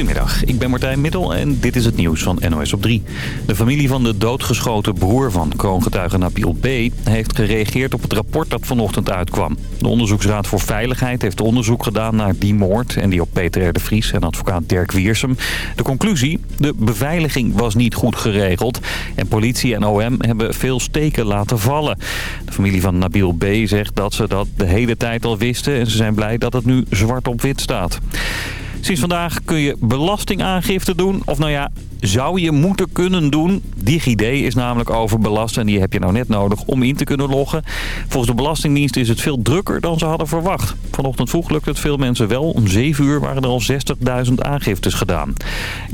Goedemiddag, ik ben Martijn Middel en dit is het nieuws van NOS op 3. De familie van de doodgeschoten broer van kroongetuige Nabil B. heeft gereageerd op het rapport dat vanochtend uitkwam. De Onderzoeksraad voor Veiligheid heeft onderzoek gedaan naar die moord... en die op Peter R. de Vries en advocaat Dirk Wiersum. De conclusie? De beveiliging was niet goed geregeld... en politie en OM hebben veel steken laten vallen. De familie van Nabil B. zegt dat ze dat de hele tijd al wisten... en ze zijn blij dat het nu zwart op wit staat. Sinds vandaag kun je belastingaangifte doen. Of nou ja, zou je moeten kunnen doen. DigiD is namelijk overbelast en die heb je nou net nodig om in te kunnen loggen. Volgens de Belastingdienst is het veel drukker dan ze hadden verwacht. Vanochtend vroeg lukt het veel mensen wel. Om 7 uur waren er al 60.000 aangiftes gedaan.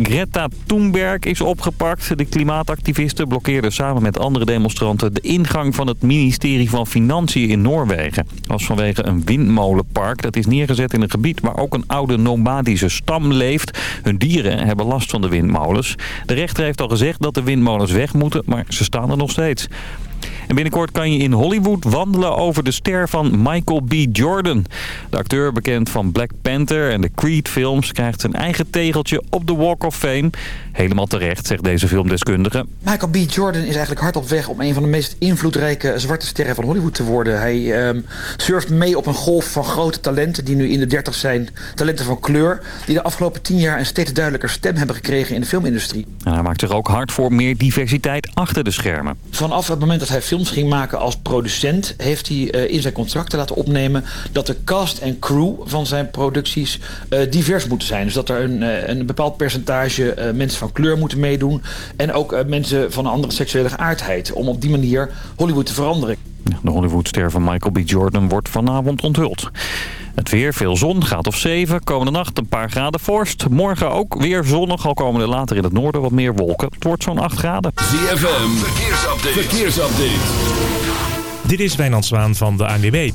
Greta Thunberg is opgepakt. De klimaatactivisten blokkeerden samen met andere demonstranten de ingang van het ministerie van Financiën in Noorwegen. Dat was vanwege een windmolenpark. Dat is neergezet in een gebied waar ook een oude nomadische stam leeft. Hun dieren hebben last van de windmolens. De rechter heeft al gezegd dat de windmolens weg moeten, maar ze staan er nog steeds. En binnenkort kan je in Hollywood wandelen over de ster van Michael B. Jordan. De acteur, bekend van Black Panther en de Creed-films... krijgt zijn eigen tegeltje op de Walk of Fame. Helemaal terecht, zegt deze filmdeskundige. Michael B. Jordan is eigenlijk hard op weg... om een van de meest invloedrijke zwarte sterren van Hollywood te worden. Hij um, surft mee op een golf van grote talenten... die nu in de dertig zijn, talenten van kleur... die de afgelopen tien jaar een steeds duidelijker stem hebben gekregen in de filmindustrie. En hij maakt zich ook hard voor meer diversiteit achter de schermen. Vanaf het moment dat hij films ging maken als producent... heeft hij uh, in zijn contracten laten opnemen... dat de cast en crew van zijn producties uh, divers moeten zijn. Dus dat er een, uh, een bepaald percentage mensen van kleur moeten meedoen... en ook mensen van een andere seksuele geaardheid... om op die manier Hollywood te veranderen. De Hollywoodster van Michael B. Jordan wordt vanavond onthuld. Het weer, veel zon, gaat of 7. Komende nacht een paar graden vorst. Morgen ook weer zonnig, al komen er later in het noorden wat meer wolken. Het wordt zo'n 8 graden. ZFM, verkeersupdate. verkeersupdate. Dit is Wijnand Zwaan van de ANWB.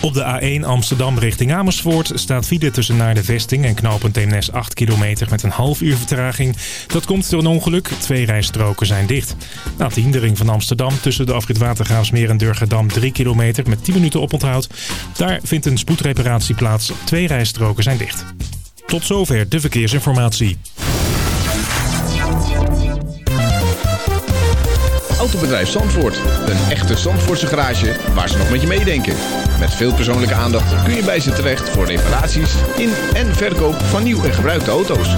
Op de A1 Amsterdam richting Amersfoort staat file tussen naar de vesting en knooppunt Eemnes 8 kilometer met een half uur vertraging. Dat komt door een ongeluk. Twee rijstroken zijn dicht. Na de van Amsterdam tussen de afrit Watergraafsmeer en Durgerdam 3 kilometer met 10 minuten oponthoud. Daar vindt een spoedreparatie plaats. Twee rijstroken zijn dicht. Tot zover de verkeersinformatie. Autobedrijf Zandvoort. Een echte Zandvoortse garage waar ze nog met je meedenken. Met veel persoonlijke aandacht kun je bij ze terecht voor reparaties in en verkoop van nieuw en gebruikte auto's.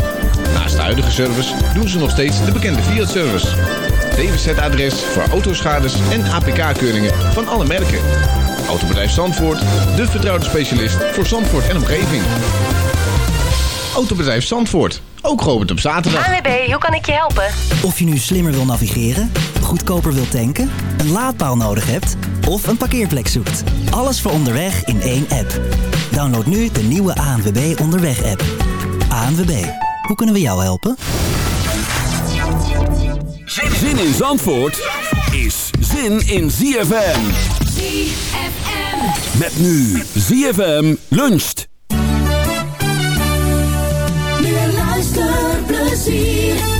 Naast de huidige service doen ze nog steeds de bekende Fiat-service. DWZ-adres voor autoschades en APK-keuringen van alle merken. Autobedrijf Zandvoort, de vertrouwde specialist voor Zandvoort en omgeving. Autobedrijf Zandvoort, ook geopend op zaterdag. ANWB, hoe kan ik je helpen? Of je nu slimmer wil navigeren, goedkoper wil tanken, een laadpaal nodig hebt of een parkeerplek zoekt. Alles voor onderweg in één app. Download nu de nieuwe ANWB Onderweg app. ANWB, hoe kunnen we jou helpen? Zin in Zandvoort is zin in ZFM. ZFM. Met nu ZFM luncht. Meer luisterplezier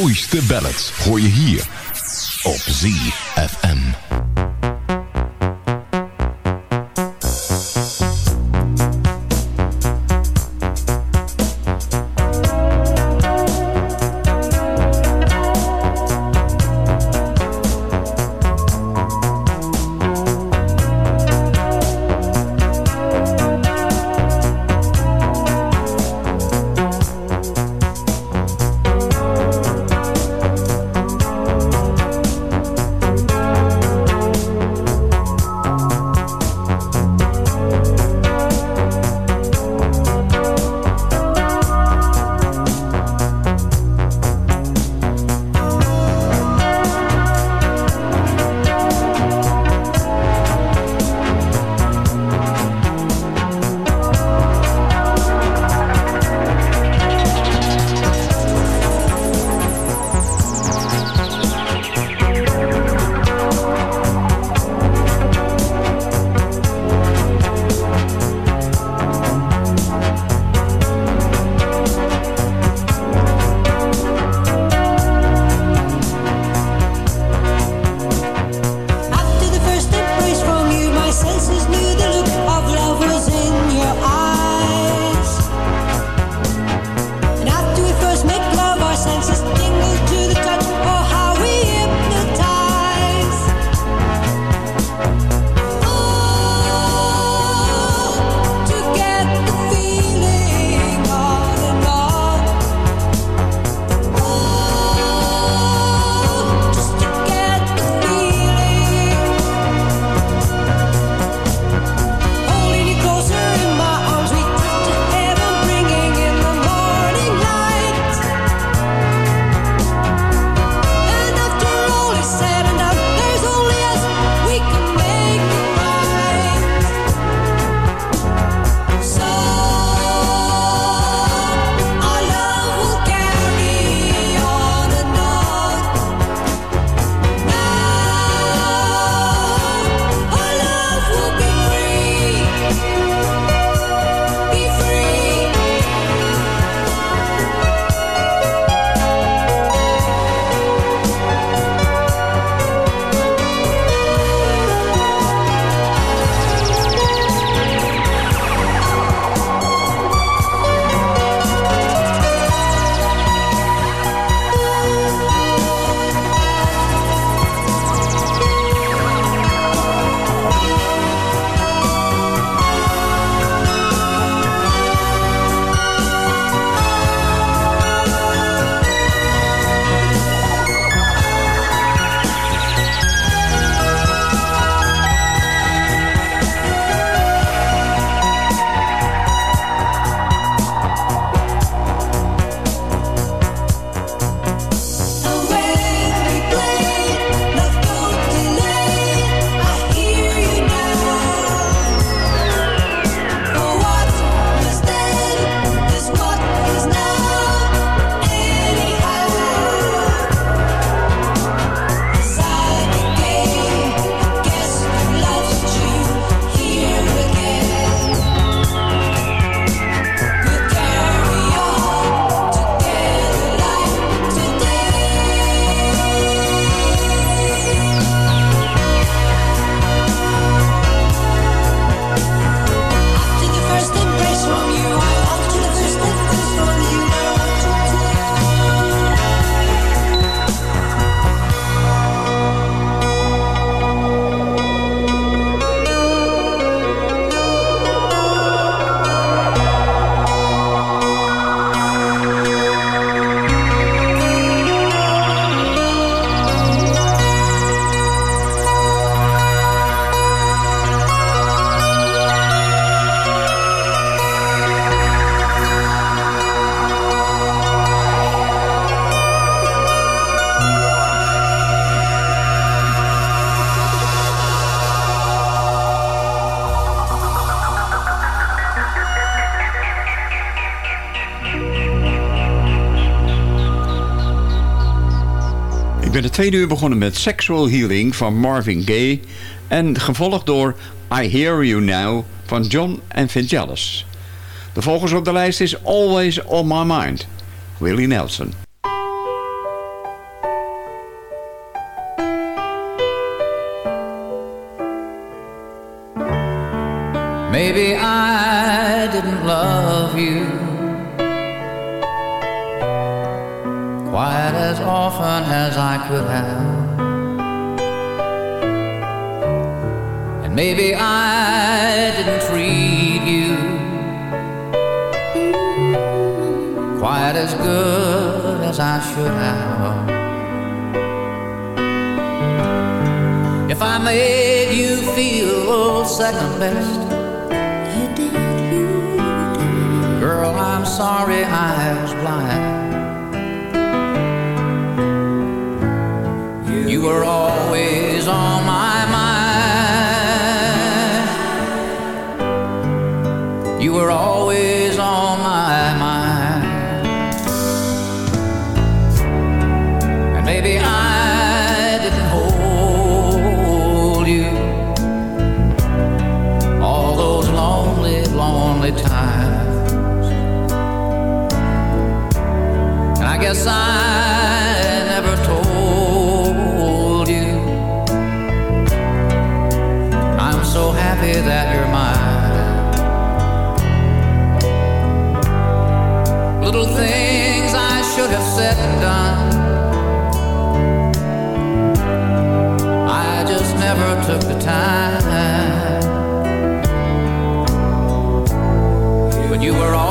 Mooiste ballads hoor je hier op ZFM. Tweede uur begonnen met Sexual Healing van Marvin Gaye. En gevolgd door I Hear You Now van John and Vangelis. De volgende op de lijst is Always On My Mind, Willie Nelson. Maybe I didn't love you quite as often as I could have. And maybe I didn't treat you quite as good as I should have. If I made you feel second best, girl, I'm sorry I was blind. You were always on my mind. You were always on my mind. And maybe I didn't hold you all those lonely, lonely times. And I guess I never took the time. But you were always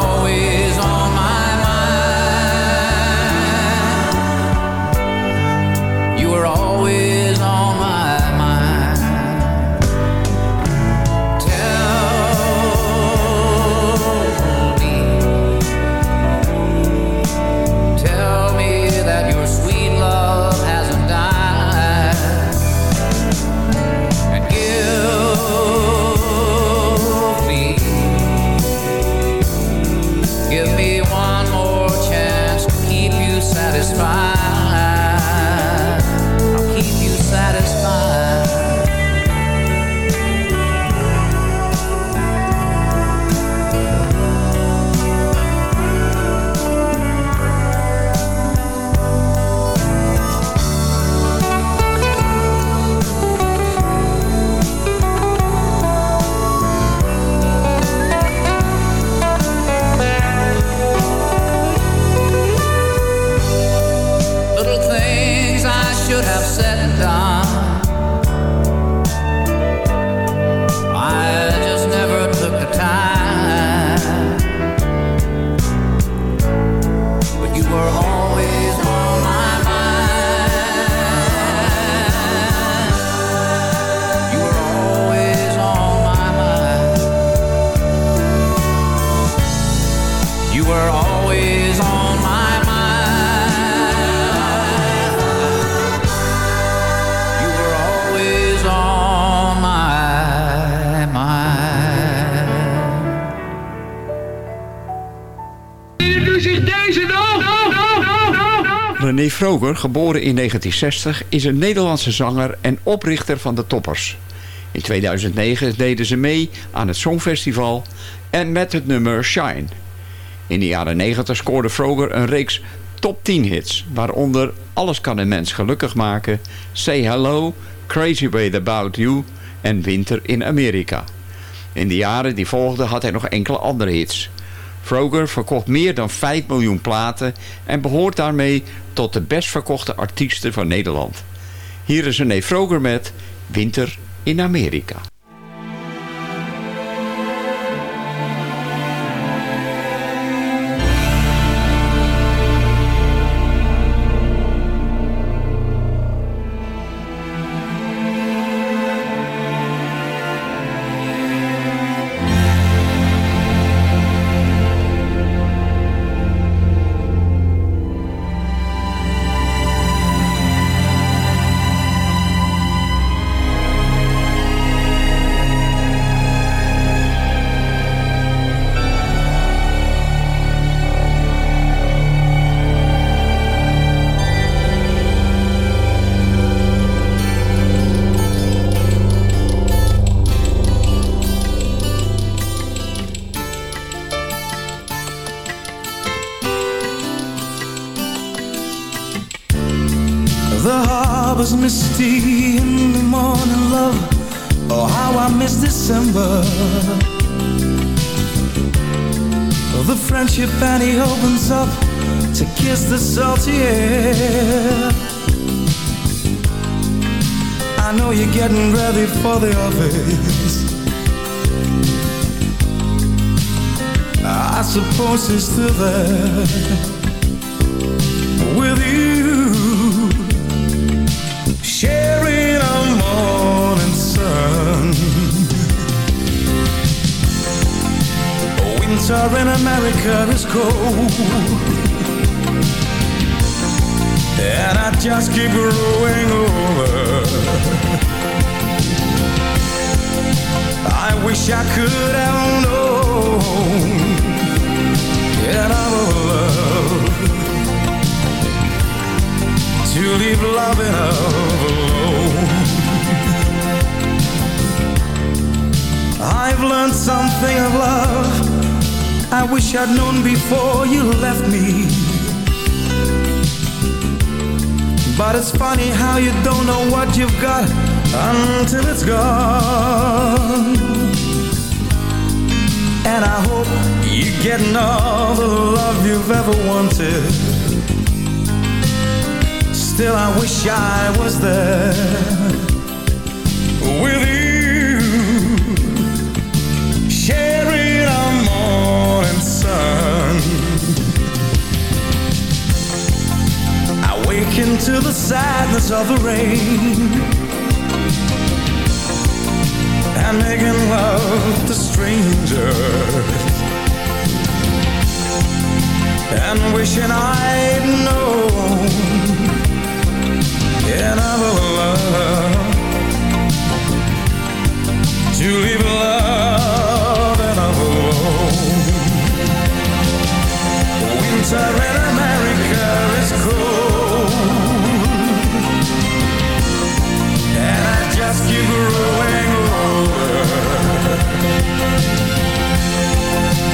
René Vroger, geboren in 1960, is een Nederlandse zanger en oprichter van de Toppers. In 2009 deden ze mee aan het Songfestival en met het nummer Shine. In de jaren 90 scoorde Vroger een reeks top 10 hits, waaronder Alles kan een mens gelukkig maken, Say Hello, Crazy Way About You en Winter in Amerika. In de jaren die volgden had hij nog enkele andere hits. Vroger verkocht meer dan 5 miljoen platen en behoort daarmee tot de best verkochte artiesten van Nederland. Hier is René Vroger met Winter in Amerika. Salty air. I know you're getting ready for the office. I suppose he's still there with you, sharing a morning sun. Winter in America is cold. And I just keep growing older I wish I could have known And I love. To leave loving alone I've learned something of love. I wish I'd known before you left me But it's funny how you don't know what you've got until it's gone. And I hope you're getting all the love you've ever wanted. Still, I wish I was there with you, sharing our morning sun. Awaken to the sadness of the rain. And making love to strangers. And wishing I'd known Another love To leave love and alone Winter in America is cold Just keep growing older.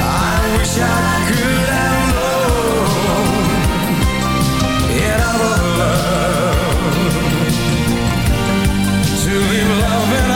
I wish I could have known in our love to live love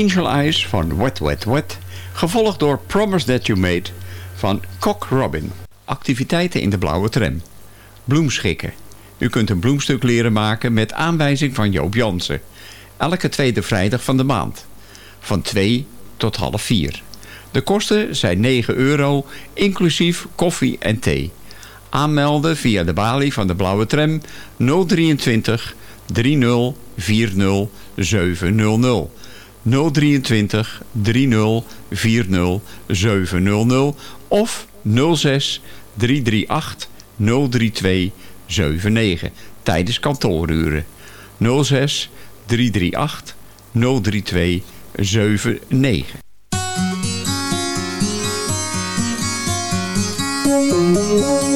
Angel Eyes van Wet Wet Wet, gevolgd door Promise That You Made van Cock Robin. Activiteiten in de blauwe tram. Bloemschikken. U kunt een bloemstuk leren maken met aanwijzing van Joop Jansen. Elke tweede vrijdag van de maand. Van 2 tot half 4. De kosten zijn 9 euro, inclusief koffie en thee. Aanmelden via de balie van de blauwe tram 023 30 40 700. 023 30 40 700 of 06 338 032 79 tijdens kantooruren. 06 338 032 79. You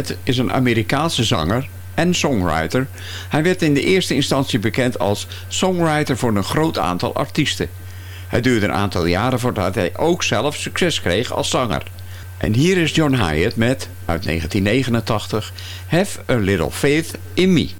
Hyatt is een Amerikaanse zanger en songwriter. Hij werd in de eerste instantie bekend als songwriter voor een groot aantal artiesten. Het duurde een aantal jaren voordat hij ook zelf succes kreeg als zanger. En hier is John Hyatt met, uit 1989, Have a Little Faith in Me.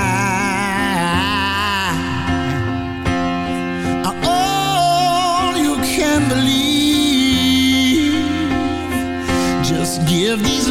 give these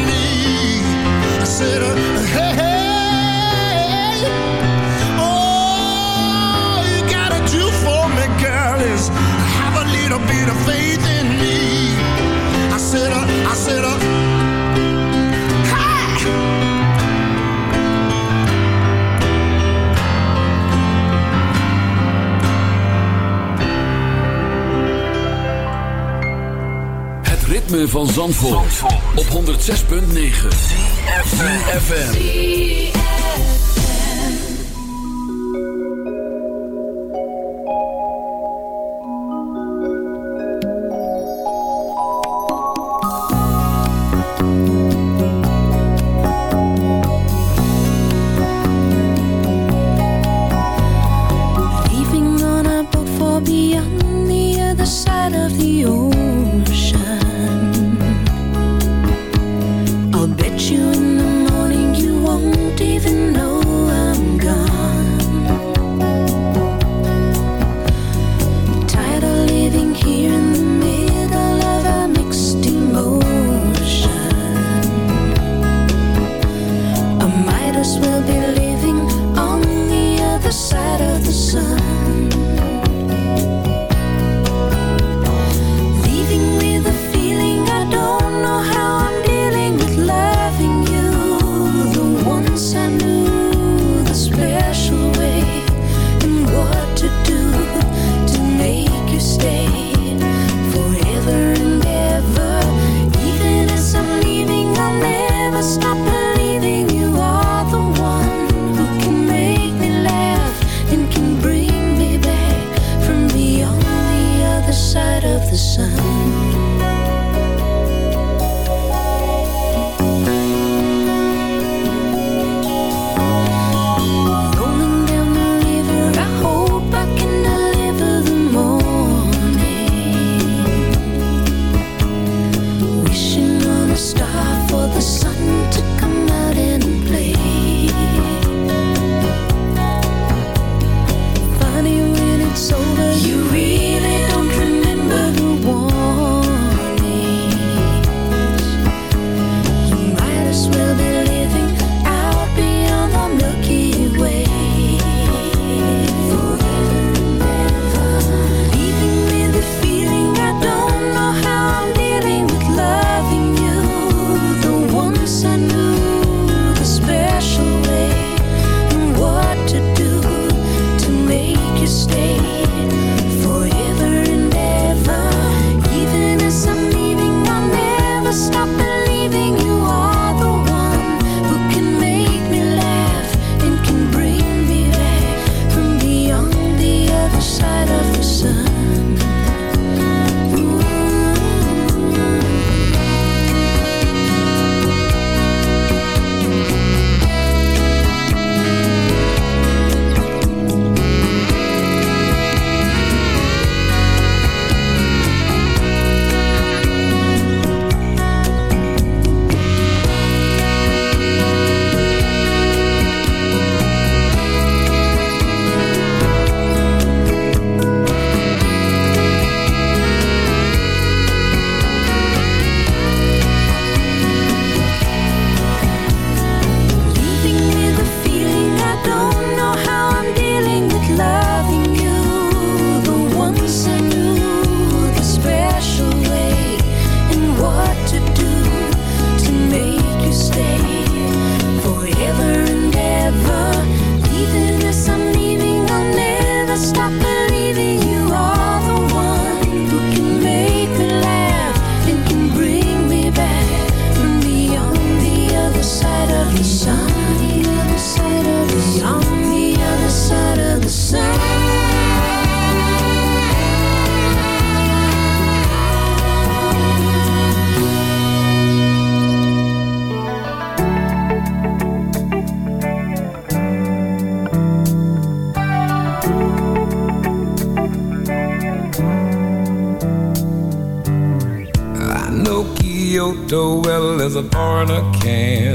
Uh, hey, hey, all you gotta do for me, girl, is have a little bit of faith in me. I said, uh, I said, uh, hey. Het ritme van Zandvoort, op 106.9 ZFM. corner can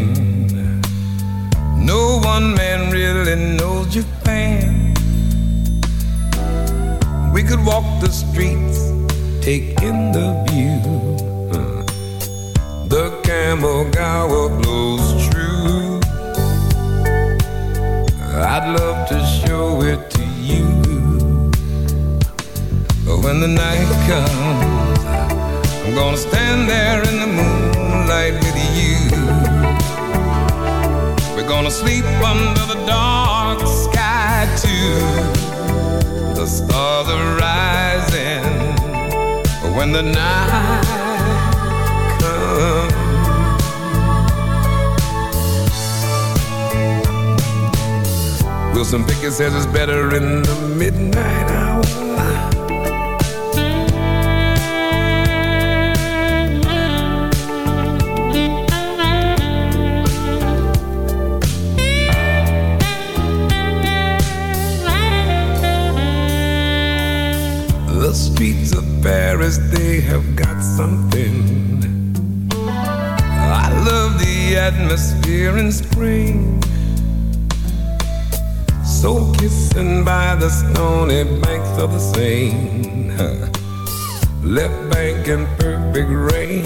perfect rain.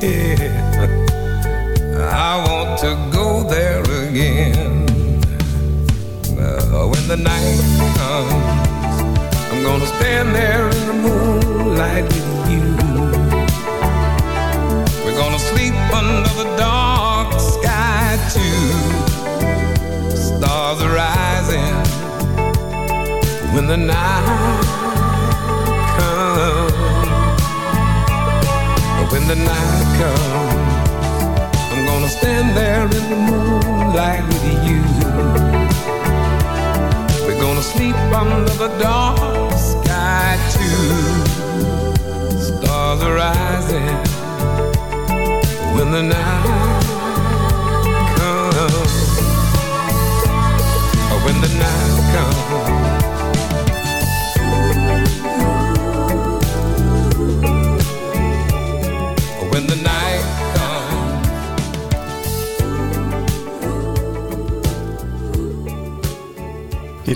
Yeah. I want to go there again. Uh, when the night comes. I'm gonna stand there in the moonlight with you. We're gonna sleep under the dark sky too. Stars are rising when the night the night comes, I'm gonna stand there in the moonlight with you. We're gonna sleep under the dark sky too. Stars are rising when the night comes. When the night comes.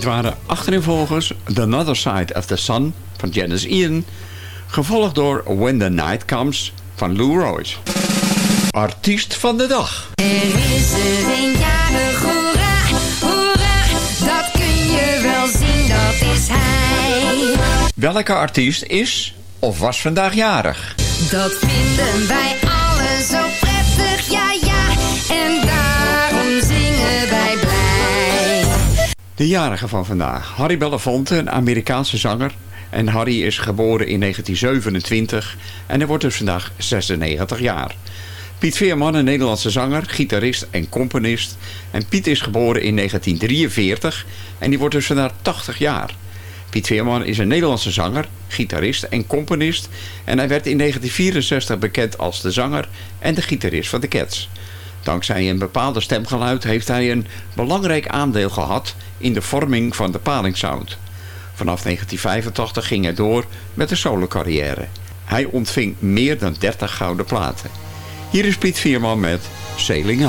Waren achterinvolgers The Other Side of the Sun van Janice Ian. Gevolgd door When the Night Comes van Lou Royce. Artiest van de dag. Er is er een jarig, hoera, hoera, dat kun je wel zien, dat is hij. Welke artiest is of was vandaag jarig? Dat vinden wij allen De jarige van vandaag. Harry Belafonte, een Amerikaanse zanger. En Harry is geboren in 1927 en hij wordt dus vandaag 96 jaar. Piet Veerman, een Nederlandse zanger, gitarist en componist. En Piet is geboren in 1943 en die wordt dus vandaag 80 jaar. Piet Veerman is een Nederlandse zanger, gitarist en componist. En hij werd in 1964 bekend als de zanger en de gitarist van de Cats. Dankzij een bepaalde stemgeluid heeft hij een belangrijk aandeel gehad in de vorming van de palingsound. Vanaf 1985 ging hij door met de solocarrière. Hij ontving meer dan 30 gouden platen. Hier is Piet Vierman met Sailing.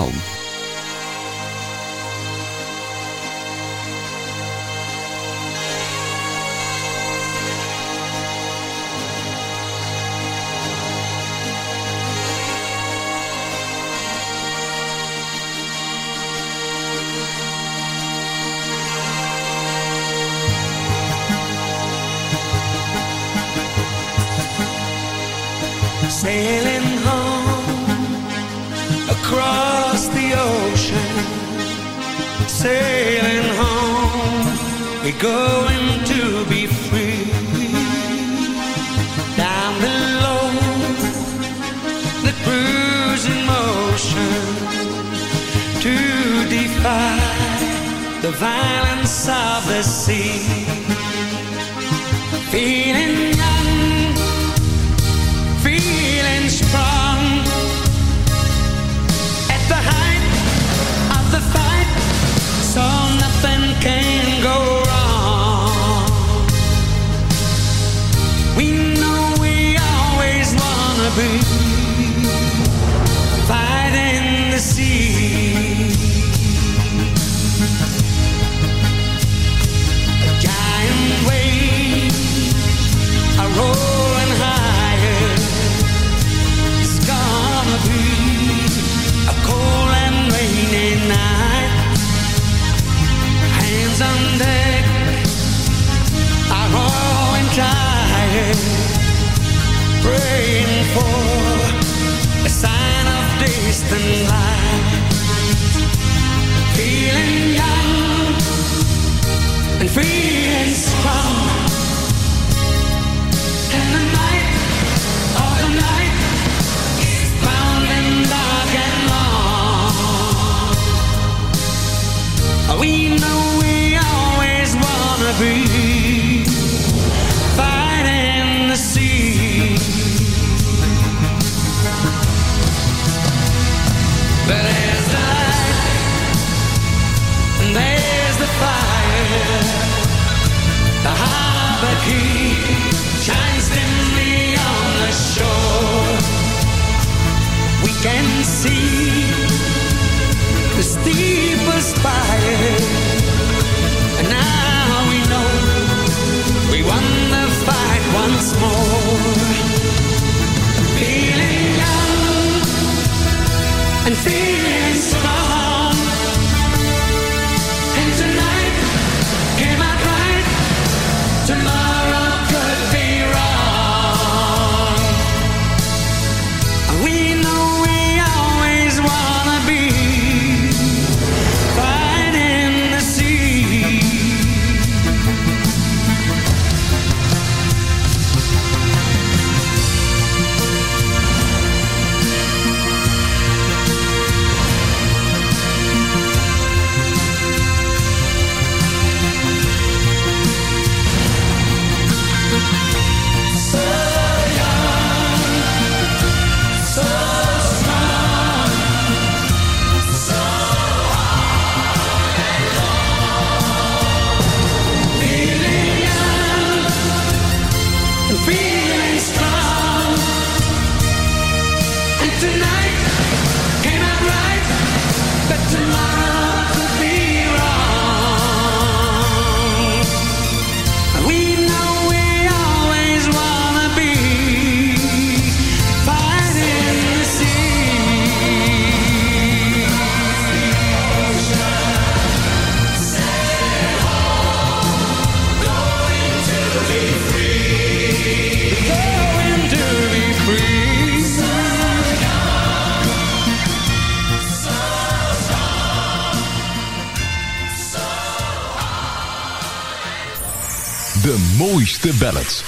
Mooiste ballads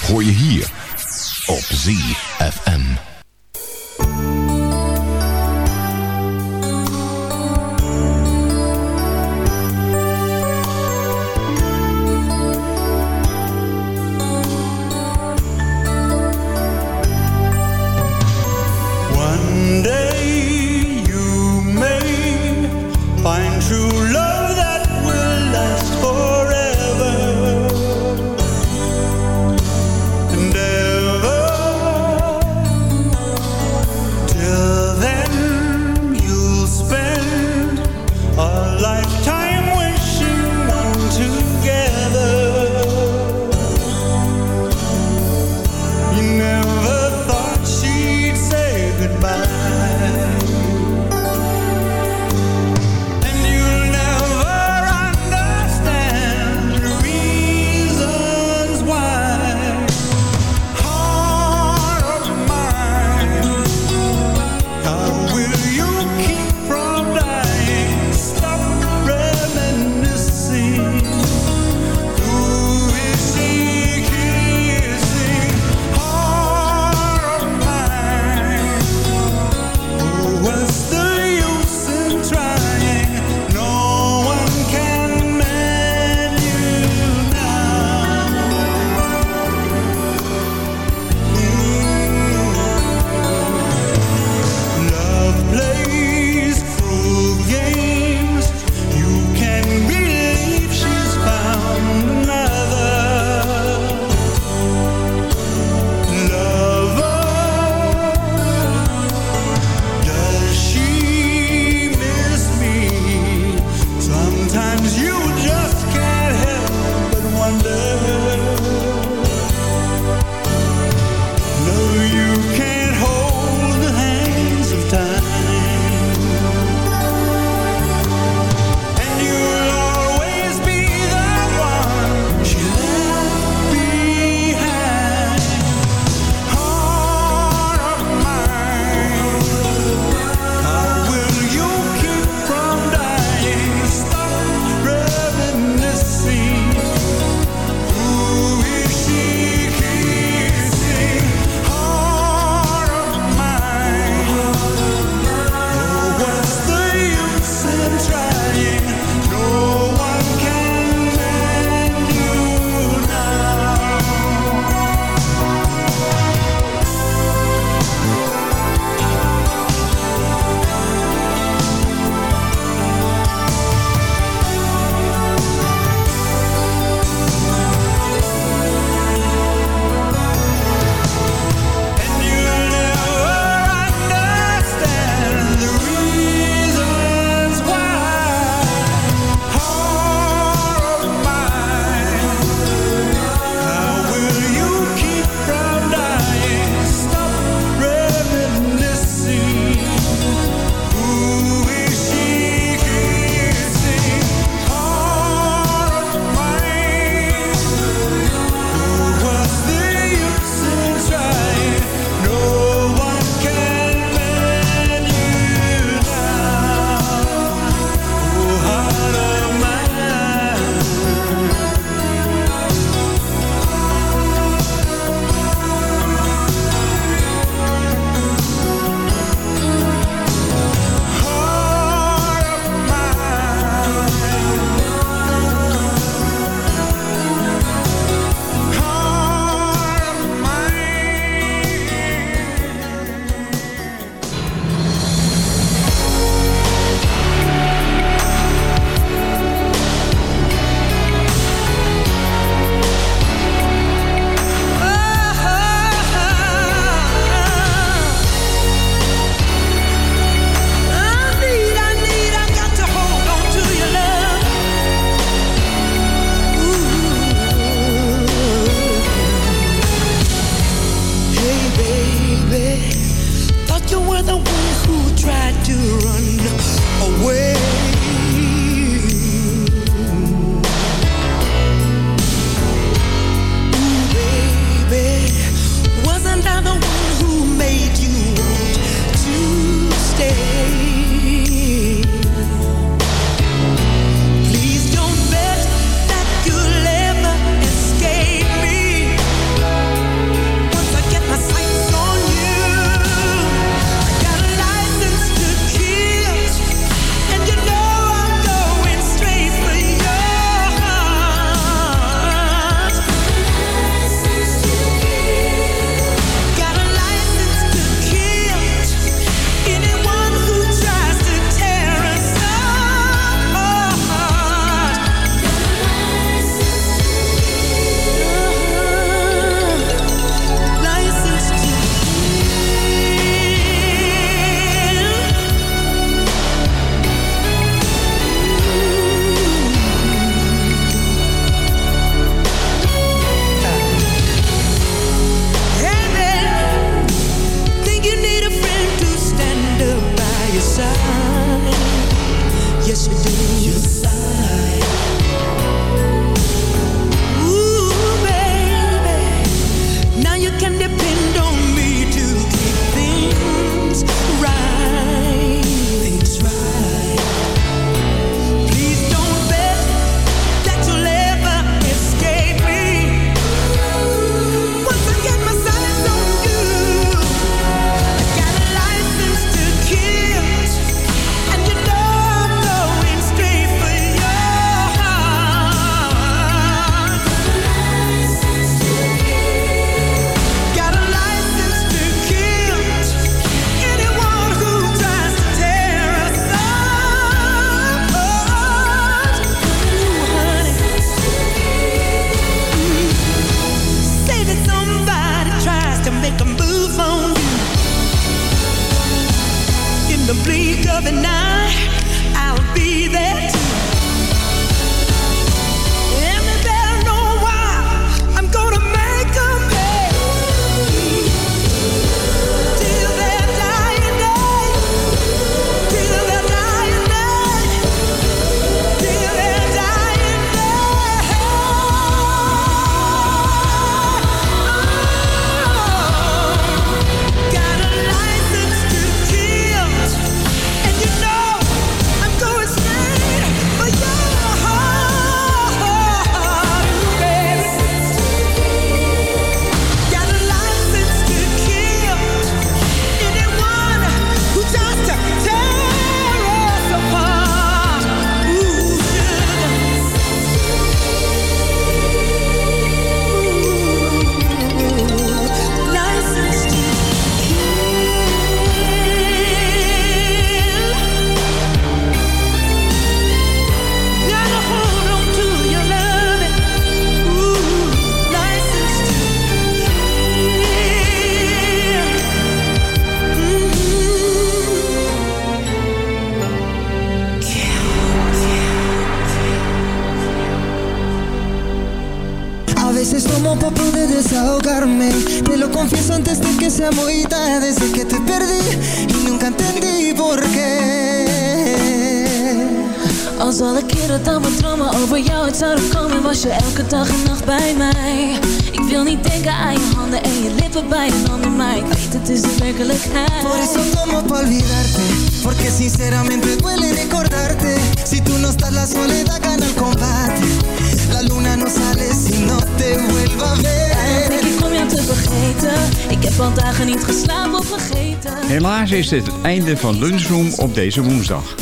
were the one who tried to run alle keren dat mijn dromen over jou uit zouden komen Was je elke dag en nacht bij mij. Ik wil niet denken aan je handen en je lippen bij een ander Maar ik weet het is de werkelijkheid. Por eso tomo pa olvidarte Porque sinceramente duele recordarte. Si tú no estás la soledad gana el combate. La luna no sale si no te vuelva a denk ver ik om jou te vergeten. Ik heb al dagen niet geslapen of vergeten. Helaas is dit het einde van Lunchroom op deze woensdag.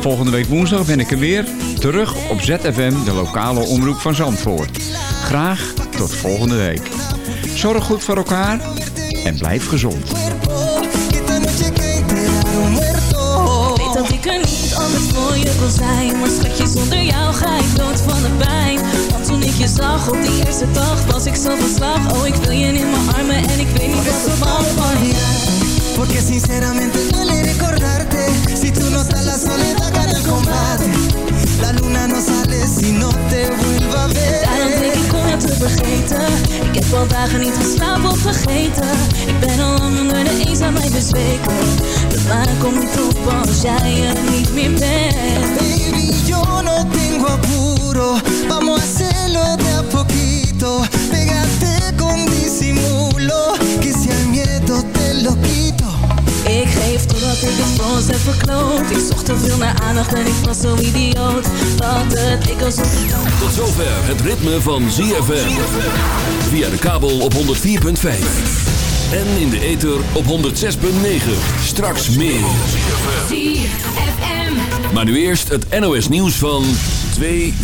Volgende week woensdag ben ik er weer, terug op ZFM, de lokale omroep van Zandvoort. Graag tot volgende week. Zorg goed voor elkaar en blijf gezond. Weet dat ik er niet anders voor je wil zijn Maar schatje, zonder jou ga ik dood van de pijn Want toen ik je zag op die eerste dag Was ik zo van slag Oh, ik wil je in mijn armen En ik weet niet wat er van je Porque sinceramente duele recordarte. Si tú no estás la soledad gana el combate. La luna no sale si no te vuelva a Daarom denk ver ik om jou te vergeten. Ik heb al dagen niet geslapen of vergeten. Ik ben al lang onder de eenzaamheid bezweken. De maan komt niet op als jij er niet meer bent. Baby, yo no tengo apuro. Vamos a hacerlo de a poquito. Pégate con disimulo ik het voor ons heb verkloot Ik zocht te veel naar aandacht en ik was zo idioot Dat het ik ik Tot zover het ritme van ZFM. Via de kabel op 104.5. En in de ether op 106.9. Straks meer. ZFM Maar nu eerst het NOS nieuws van 2 uur.